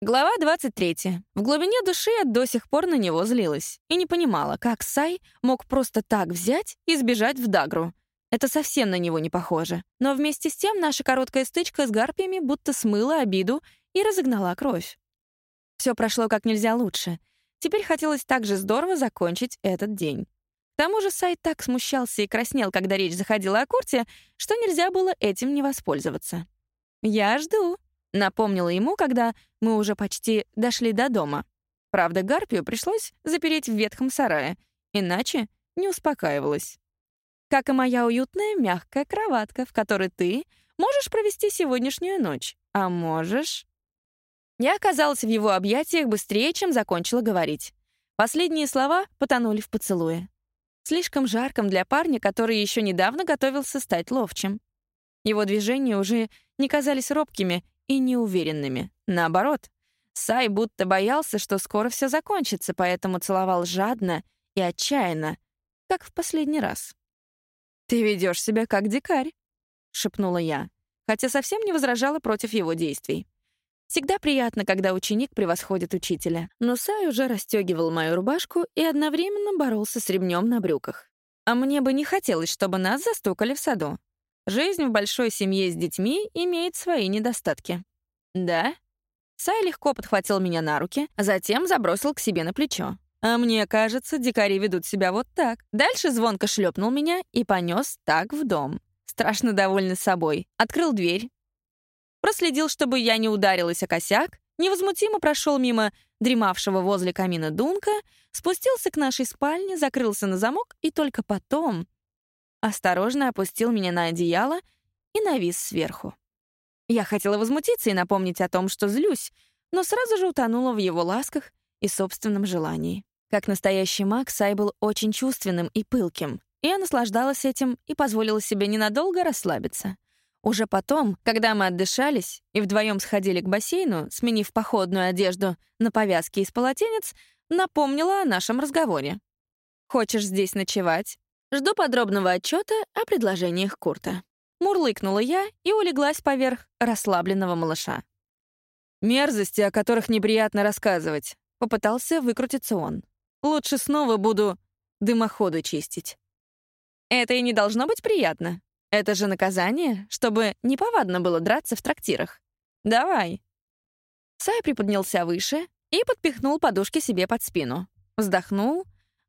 Глава 23. В глубине души я до сих пор на него злилась и не понимала, как Сай мог просто так взять и сбежать в Дагру. Это совсем на него не похоже. Но вместе с тем наша короткая стычка с гарпиями будто смыла обиду и разогнала кровь. Все прошло как нельзя лучше. Теперь хотелось также здорово закончить этот день. К тому же Сай так смущался и краснел, когда речь заходила о Курте, что нельзя было этим не воспользоваться. «Я жду», Напомнила ему, когда мы уже почти дошли до дома. Правда, Гарпию пришлось запереть в ветхом сарае, иначе не успокаивалась. Как и моя уютная мягкая кроватка, в которой ты можешь провести сегодняшнюю ночь. А можешь... Я оказалась в его объятиях быстрее, чем закончила говорить. Последние слова потонули в поцелуе. Слишком жарком для парня, который еще недавно готовился стать ловчим. Его движения уже не казались робкими и неуверенными. Наоборот, Сай будто боялся, что скоро все закончится, поэтому целовал жадно и отчаянно, как в последний раз. «Ты ведешь себя как дикарь», — шепнула я, хотя совсем не возражала против его действий. Всегда приятно, когда ученик превосходит учителя. Но Сай уже расстегивал мою рубашку и одновременно боролся с ремнем на брюках. А мне бы не хотелось, чтобы нас застукали в саду. Жизнь в большой семье с детьми имеет свои недостатки. Да? Сай легко подхватил меня на руки, а затем забросил к себе на плечо. А мне кажется, дикари ведут себя вот так. Дальше звонко шлепнул меня и понес так в дом. Страшно довольный собой. Открыл дверь. Проследил, чтобы я не ударилась о косяк, невозмутимо прошел мимо дремавшего возле камина Дунка, спустился к нашей спальне, закрылся на замок и только потом осторожно опустил меня на одеяло и навис сверху. Я хотела возмутиться и напомнить о том, что злюсь, но сразу же утонула в его ласках и собственном желании. Как настоящий маг, Сай был очень чувственным и пылким. Я наслаждалась этим и позволила себе ненадолго расслабиться. Уже потом, когда мы отдышались и вдвоем сходили к бассейну, сменив походную одежду на повязки из полотенец, напомнила о нашем разговоре. «Хочешь здесь ночевать? Жду подробного отчета о предложениях Курта. Мурлыкнула я и улеглась поверх расслабленного малыша. «Мерзости, о которых неприятно рассказывать», — попытался выкрутиться он. «Лучше снова буду дымоходы чистить». «Это и не должно быть приятно. Это же наказание, чтобы неповадно было драться в трактирах. Давай». Сай приподнялся выше и подпихнул подушки себе под спину. Вздохнул,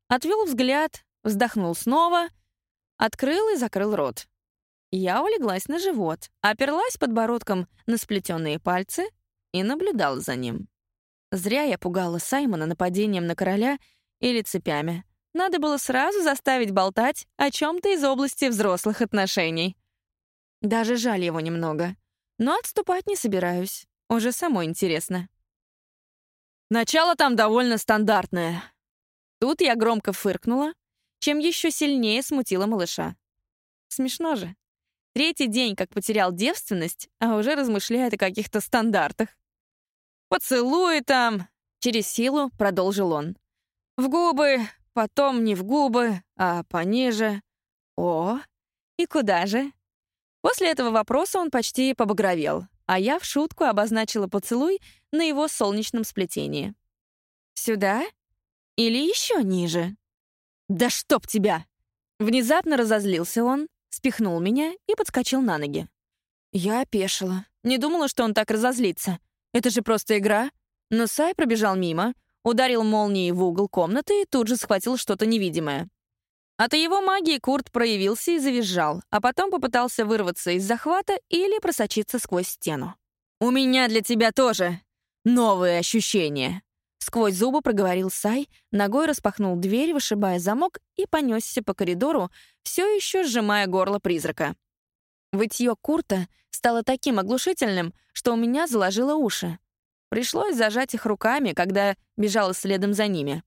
отвел взгляд, Вздохнул снова, открыл и закрыл рот. Я улеглась на живот, оперлась подбородком на сплетенные пальцы и наблюдала за ним. Зря я пугала Саймона нападением на короля или цепями. Надо было сразу заставить болтать о чем то из области взрослых отношений. Даже жаль его немного. Но отступать не собираюсь. Уже самой интересно. Начало там довольно стандартное. Тут я громко фыркнула, чем еще сильнее смутила малыша. Смешно же. Третий день, как потерял девственность, а уже размышляет о каких-то стандартах. «Поцелуй там!» — через силу продолжил он. «В губы, потом не в губы, а пониже. О, и куда же?» После этого вопроса он почти побагровел, а я в шутку обозначила поцелуй на его солнечном сплетении. «Сюда? Или еще ниже?» «Да чтоб тебя!» Внезапно разозлился он, спихнул меня и подскочил на ноги. Я опешила. Не думала, что он так разозлится. Это же просто игра. Но Сай пробежал мимо, ударил молнией в угол комнаты и тут же схватил что-то невидимое. От его магии Курт проявился и завизжал, а потом попытался вырваться из захвата или просочиться сквозь стену. «У меня для тебя тоже новые ощущения», Сквозь зубы проговорил Сай, ногой распахнул дверь, вышибая замок, и понесся по коридору, все еще сжимая горло призрака. Вытье Курта стало таким оглушительным, что у меня заложило уши. Пришлось зажать их руками, когда бежала следом за ними.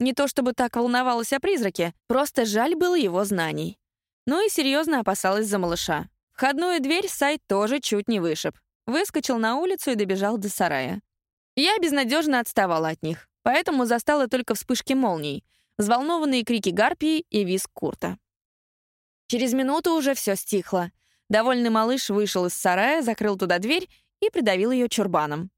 Не то чтобы так волновалась о призраке, просто жаль было его знаний. Ну и серьезно опасалась за малыша. Входную дверь Сай тоже чуть не вышиб. Выскочил на улицу и добежал до сарая. Я безнадежно отставала от них, поэтому застала только вспышки молний, взволнованные крики гарпии и визг Курта. Через минуту уже все стихло. Довольный малыш вышел из сарая, закрыл туда дверь и придавил ее чурбаном.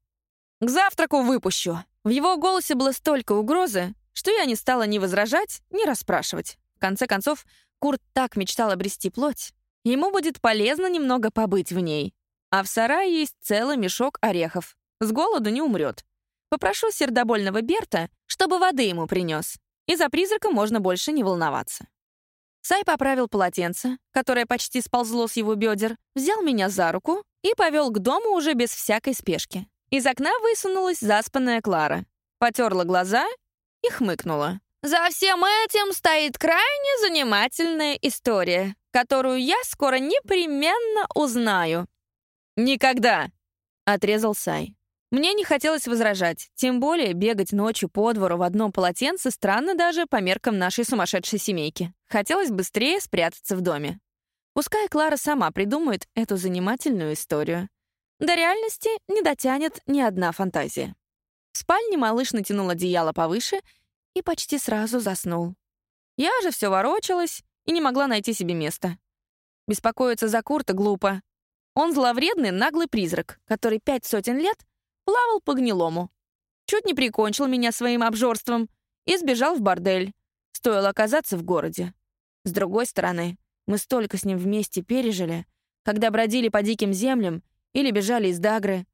К завтраку выпущу». В его голосе было столько угрозы, что я не стала ни возражать, ни расспрашивать. В конце концов, Курт так мечтал обрести плоть. Ему будет полезно немного побыть в ней. А в сарае есть целый мешок орехов. С голоду не умрет. Попрошу сердобольного Берта, чтобы воды ему принес. И за призрака можно больше не волноваться. Сай поправил полотенце, которое почти сползло с его бедер, взял меня за руку и повел к дому уже без всякой спешки. Из окна высунулась заспанная Клара, потерла глаза и хмыкнула. «За всем этим стоит крайне занимательная история, которую я скоро непременно узнаю». «Никогда!» — отрезал Сай. Мне не хотелось возражать, тем более бегать ночью по двору в одном полотенце странно даже по меркам нашей сумасшедшей семейки. Хотелось быстрее спрятаться в доме. Пускай Клара сама придумает эту занимательную историю. До реальности не дотянет ни одна фантазия. В спальне малыш натянул одеяло повыше и почти сразу заснул. Я же все ворочалась и не могла найти себе места. Беспокоиться за Курта глупо. Он зловредный, наглый призрак, который пять сотен лет плавал по гнилому. Чуть не прикончил меня своим обжорством и сбежал в бордель. Стоило оказаться в городе. С другой стороны, мы столько с ним вместе пережили, когда бродили по диким землям или бежали из Дагры.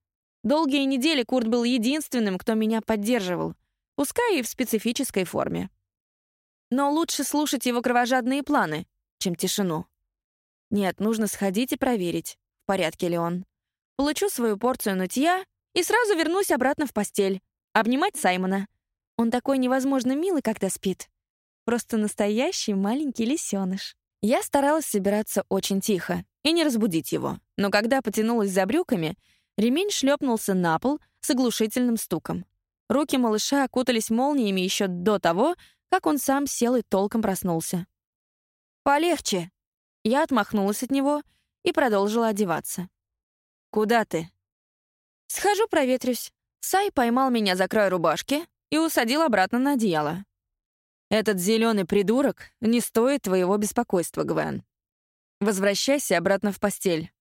Долгие недели Курт был единственным, кто меня поддерживал, пускай и в специфической форме. Но лучше слушать его кровожадные планы, чем тишину. Нет, нужно сходить и проверить, в порядке ли он. Получу свою порцию нытья и сразу вернусь обратно в постель, обнимать Саймона. Он такой невозможно милый, когда спит. Просто настоящий маленький лисёныш. Я старалась собираться очень тихо и не разбудить его, но когда потянулась за брюками, ремень шлепнулся на пол с оглушительным стуком. Руки малыша окутались молниями еще до того, как он сам сел и толком проснулся. «Полегче!» Я отмахнулась от него и продолжила одеваться. «Куда ты?» «Схожу проветрюсь». Сай поймал меня за край рубашки и усадил обратно на одеяло. «Этот зеленый придурок не стоит твоего беспокойства, Гвен. Возвращайся обратно в постель.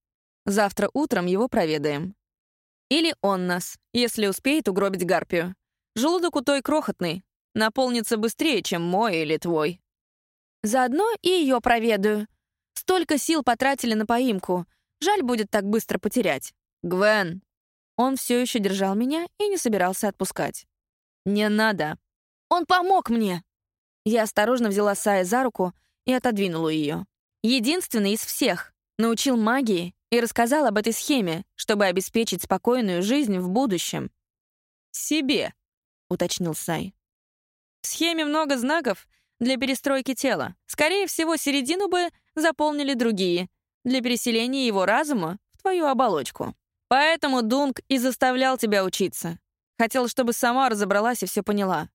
Завтра утром его проведаем. Или он нас, если успеет угробить гарпию. Желудок у той крохотный, наполнится быстрее, чем мой или твой. Заодно и ее проведаю. Столько сил потратили на поимку. Жаль будет так быстро потерять. Гвен, он все еще держал меня и не собирался отпускать. «Не надо!» «Он помог мне!» Я осторожно взяла Сая за руку и отодвинула ее. Единственный из всех. Научил магии и рассказал об этой схеме, чтобы обеспечить спокойную жизнь в будущем. «Себе», — уточнил Сай. «В схеме много знаков для перестройки тела. Скорее всего, середину бы заполнили другие, для переселения его разума в твою оболочку». Поэтому Дунк и заставлял тебя учиться. Хотел, чтобы сама разобралась и все поняла.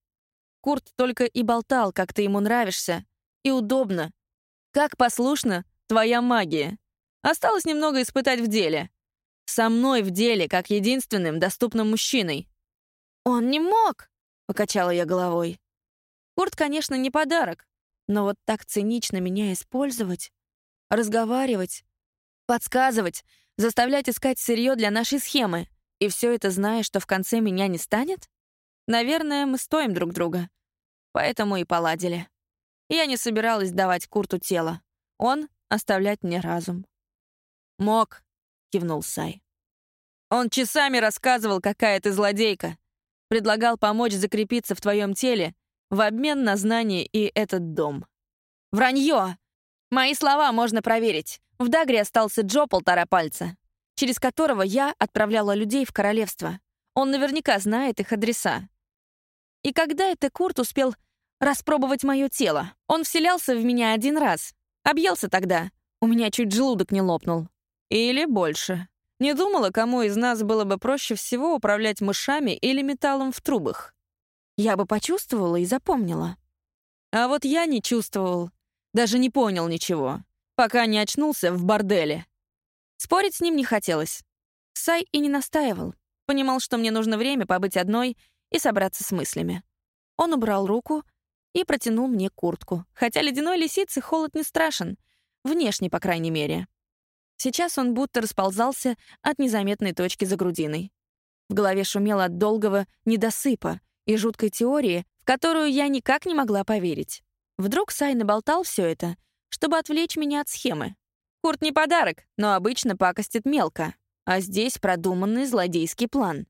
Курт только и болтал, как ты ему нравишься. И удобно. Как послушна твоя магия. Осталось немного испытать в деле. Со мной в деле, как единственным доступным мужчиной. «Он не мог!» — покачала я головой. Курт, конечно, не подарок, но вот так цинично меня использовать, разговаривать, подсказывать, Заставлять искать сырье для нашей схемы. И все это зная, что в конце меня не станет? Наверное, мы стоим друг друга. Поэтому и поладили. Я не собиралась давать Курту тело. Он — оставлять мне разум. «Мог», — кивнул Сай. «Он часами рассказывал, какая ты злодейка. Предлагал помочь закрепиться в твоем теле в обмен на знания и этот дом». «Вранье! Мои слова можно проверить. В Дагре остался Джо полтора пальца, через которого я отправляла людей в королевство. Он наверняка знает их адреса. И когда это Курт успел распробовать мое тело? Он вселялся в меня один раз. Объелся тогда. У меня чуть желудок не лопнул. Или больше. Не думала, кому из нас было бы проще всего управлять мышами или металлом в трубах. Я бы почувствовала и запомнила. А вот я не чувствовал. Даже не понял ничего пока не очнулся в борделе. Спорить с ним не хотелось. Сай и не настаивал. Понимал, что мне нужно время побыть одной и собраться с мыслями. Он убрал руку и протянул мне куртку, хотя ледяной лисице холод не страшен, внешне, по крайней мере. Сейчас он будто расползался от незаметной точки за грудиной. В голове шумело от долгого недосыпа и жуткой теории, в которую я никак не могла поверить. Вдруг Сай наболтал все это, чтобы отвлечь меня от схемы. Курт не подарок, но обычно пакостит мелко. А здесь продуманный злодейский план.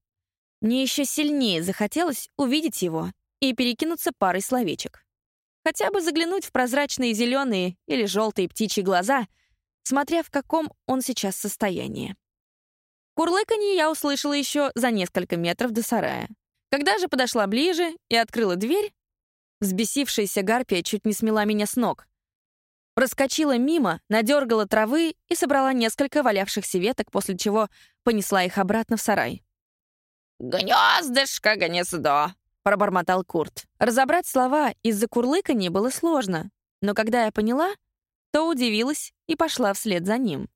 Мне еще сильнее захотелось увидеть его и перекинуться парой словечек. Хотя бы заглянуть в прозрачные зеленые или желтые птичьи глаза, смотря в каком он сейчас состоянии. Курлыканье я услышала еще за несколько метров до сарая. Когда же подошла ближе и открыла дверь, взбесившаяся гарпия чуть не смела меня с ног. Проскочила мимо, надергала травы и собрала несколько валявшихся веток, после чего понесла их обратно в сарай. «Гнездышко, гнездо!» — пробормотал Курт. Разобрать слова из-за курлыканья было сложно, но когда я поняла, то удивилась и пошла вслед за ним.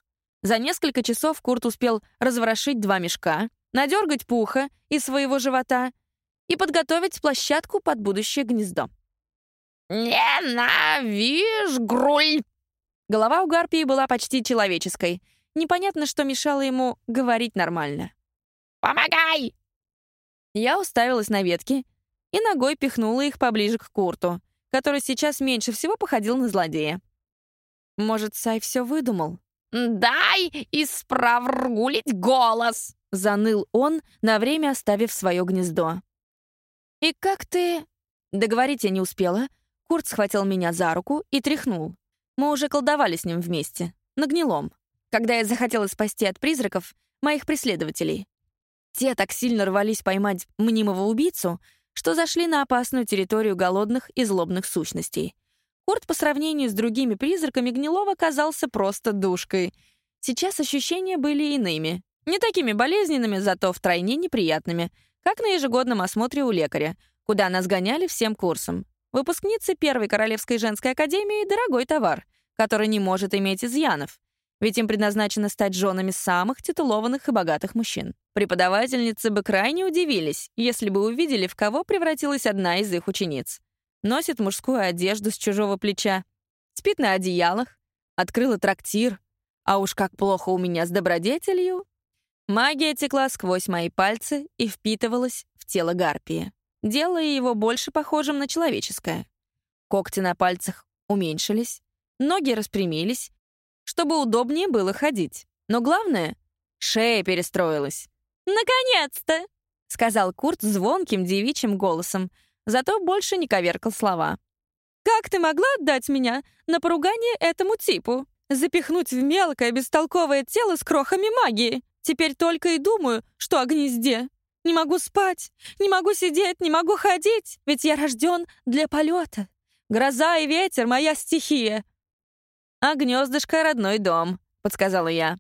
За несколько часов Курт успел разворошить два мешка, надергать пуха из своего живота и подготовить площадку под будущее гнездо. «Ненавижу груль!» Голова у Гарпии была почти человеческой. Непонятно, что мешало ему говорить нормально. «Помогай!» Я уставилась на ветки и ногой пихнула их поближе к Курту, который сейчас меньше всего походил на злодея. Может, Сай все выдумал? «Дай исправргулить голос!» — заныл он, на время оставив свое гнездо. «И как ты...» Договорить я не успела. Курт схватил меня за руку и тряхнул. Мы уже колдовали с ним вместе, на гнилом, когда я захотела спасти от призраков моих преследователей. Те так сильно рвались поймать мнимого убийцу, что зашли на опасную территорию голодных и злобных сущностей. Курт по сравнению с другими призраками Гнилова казался просто душкой. Сейчас ощущения были иными. Не такими болезненными, зато втройне неприятными, как на ежегодном осмотре у лекаря, куда нас гоняли всем курсом. Выпускницы Первой Королевской женской академии — дорогой товар, который не может иметь изъянов, ведь им предназначено стать женами самых титулованных и богатых мужчин. Преподавательницы бы крайне удивились, если бы увидели, в кого превратилась одна из их учениц. Носит мужскую одежду с чужого плеча, спит на одеялах, открыла трактир, а уж как плохо у меня с добродетелью. Магия текла сквозь мои пальцы и впитывалась в тело гарпии делая его больше похожим на человеческое. Когти на пальцах уменьшились, ноги распрямились, чтобы удобнее было ходить. Но главное — шея перестроилась. «Наконец-то!» — сказал Курт звонким девичьим голосом, зато больше не коверкал слова. «Как ты могла отдать меня на поругание этому типу? Запихнуть в мелкое бестолковое тело с крохами магии? Теперь только и думаю, что о гнезде. Не могу спать, не могу сидеть, не могу ходить, ведь я рожден для полета. Гроза и ветер — моя стихия. А гнездышко — родной дом, — подсказала я.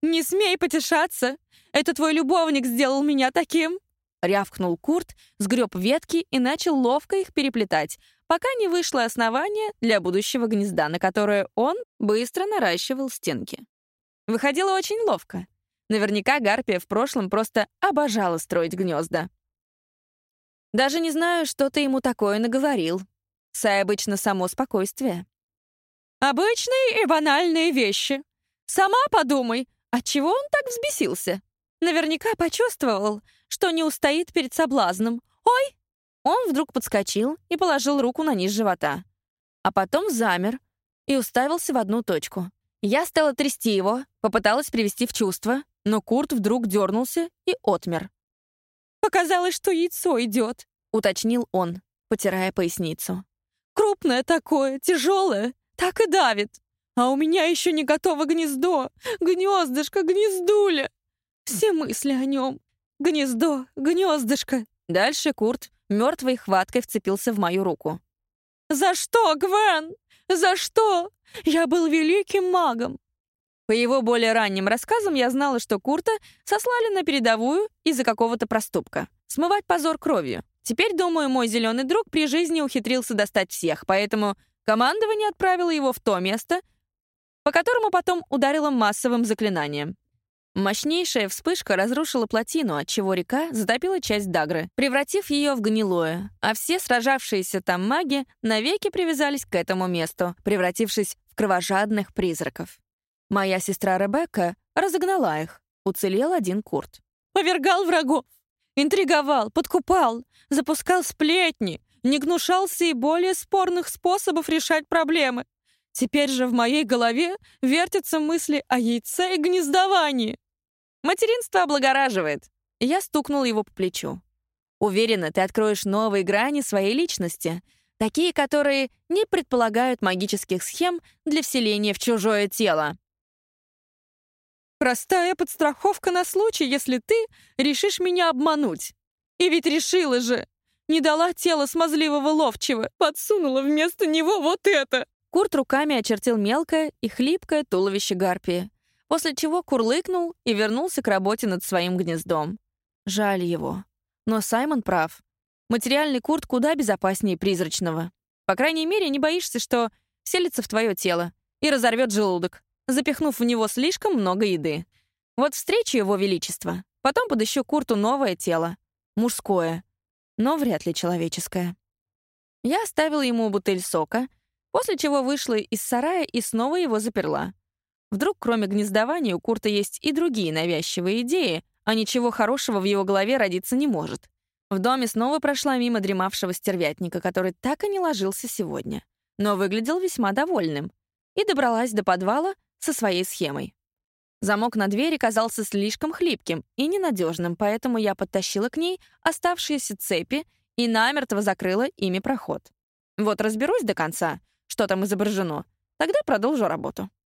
«Не смей потешаться! Это твой любовник сделал меня таким!» Рявкнул Курт, сгреб ветки и начал ловко их переплетать, пока не вышло основание для будущего гнезда, на которое он быстро наращивал стенки. Выходило очень ловко. Наверняка Гарпия в прошлом просто обожала строить гнезда. Даже не знаю, что ты ему такое наговорил. Сай обычно само спокойствие. Обычные и банальные вещи. Сама подумай, отчего он так взбесился? Наверняка почувствовал, что не устоит перед соблазном. Ой! Он вдруг подскочил и положил руку на низ живота. А потом замер и уставился в одну точку. Я стала трясти его, попыталась привести в чувство, но Курт вдруг дернулся и отмер. «Показалось, что яйцо идет», — уточнил он, потирая поясницу. «Крупное такое, тяжелое, так и давит. А у меня еще не готово гнездо, гнездышко, гнездуля. Все мысли о нем. Гнездо, гнездышко». Дальше Курт мертвой хваткой вцепился в мою руку. «За что, Гвен? За что? Я был великим магом. По его более ранним рассказам я знала, что Курта сослали на передовую из-за какого-то проступка. Смывать позор кровью. Теперь, думаю, мой зеленый друг при жизни ухитрился достать всех, поэтому командование отправило его в то место, по которому потом ударило массовым заклинанием. Мощнейшая вспышка разрушила плотину, отчего река затопила часть Дагры, превратив ее в гнилое, а все сражавшиеся там маги навеки привязались к этому месту, превратившись в кровожадных призраков. Моя сестра Ребекка разогнала их. Уцелел один Курт. «Повергал врагов! Интриговал, подкупал, запускал сплетни, не гнушался и более спорных способов решать проблемы. Теперь же в моей голове вертятся мысли о яйце и гнездовании. Материнство облагораживает. Я стукнул его по плечу. Уверена, ты откроешь новые грани своей личности, такие, которые не предполагают магических схем для вселения в чужое тело. Простая подстраховка на случай, если ты решишь меня обмануть. И ведь решила же. Не дала тело смазливого ловчего, подсунула вместо него вот это. Курт руками очертил мелкое и хлипкое туловище гарпии, после чего курлыкнул и вернулся к работе над своим гнездом. Жаль его. Но Саймон прав. Материальный курт куда безопаснее призрачного. По крайней мере, не боишься, что селится в твое тело и разорвет желудок запихнув в него слишком много еды. Вот встречу его величество, потом подыщу Курту новое тело. Мужское, но вряд ли человеческое. Я оставила ему бутыль сока, после чего вышла из сарая и снова его заперла. Вдруг, кроме гнездования, у Курта есть и другие навязчивые идеи, а ничего хорошего в его голове родиться не может. В доме снова прошла мимо дремавшего стервятника, который так и не ложился сегодня, но выглядел весьма довольным, и добралась до подвала, со своей схемой. Замок на двери казался слишком хлипким и ненадежным, поэтому я подтащила к ней оставшиеся цепи и намертво закрыла ими проход. Вот разберусь до конца, что там изображено, тогда продолжу работу.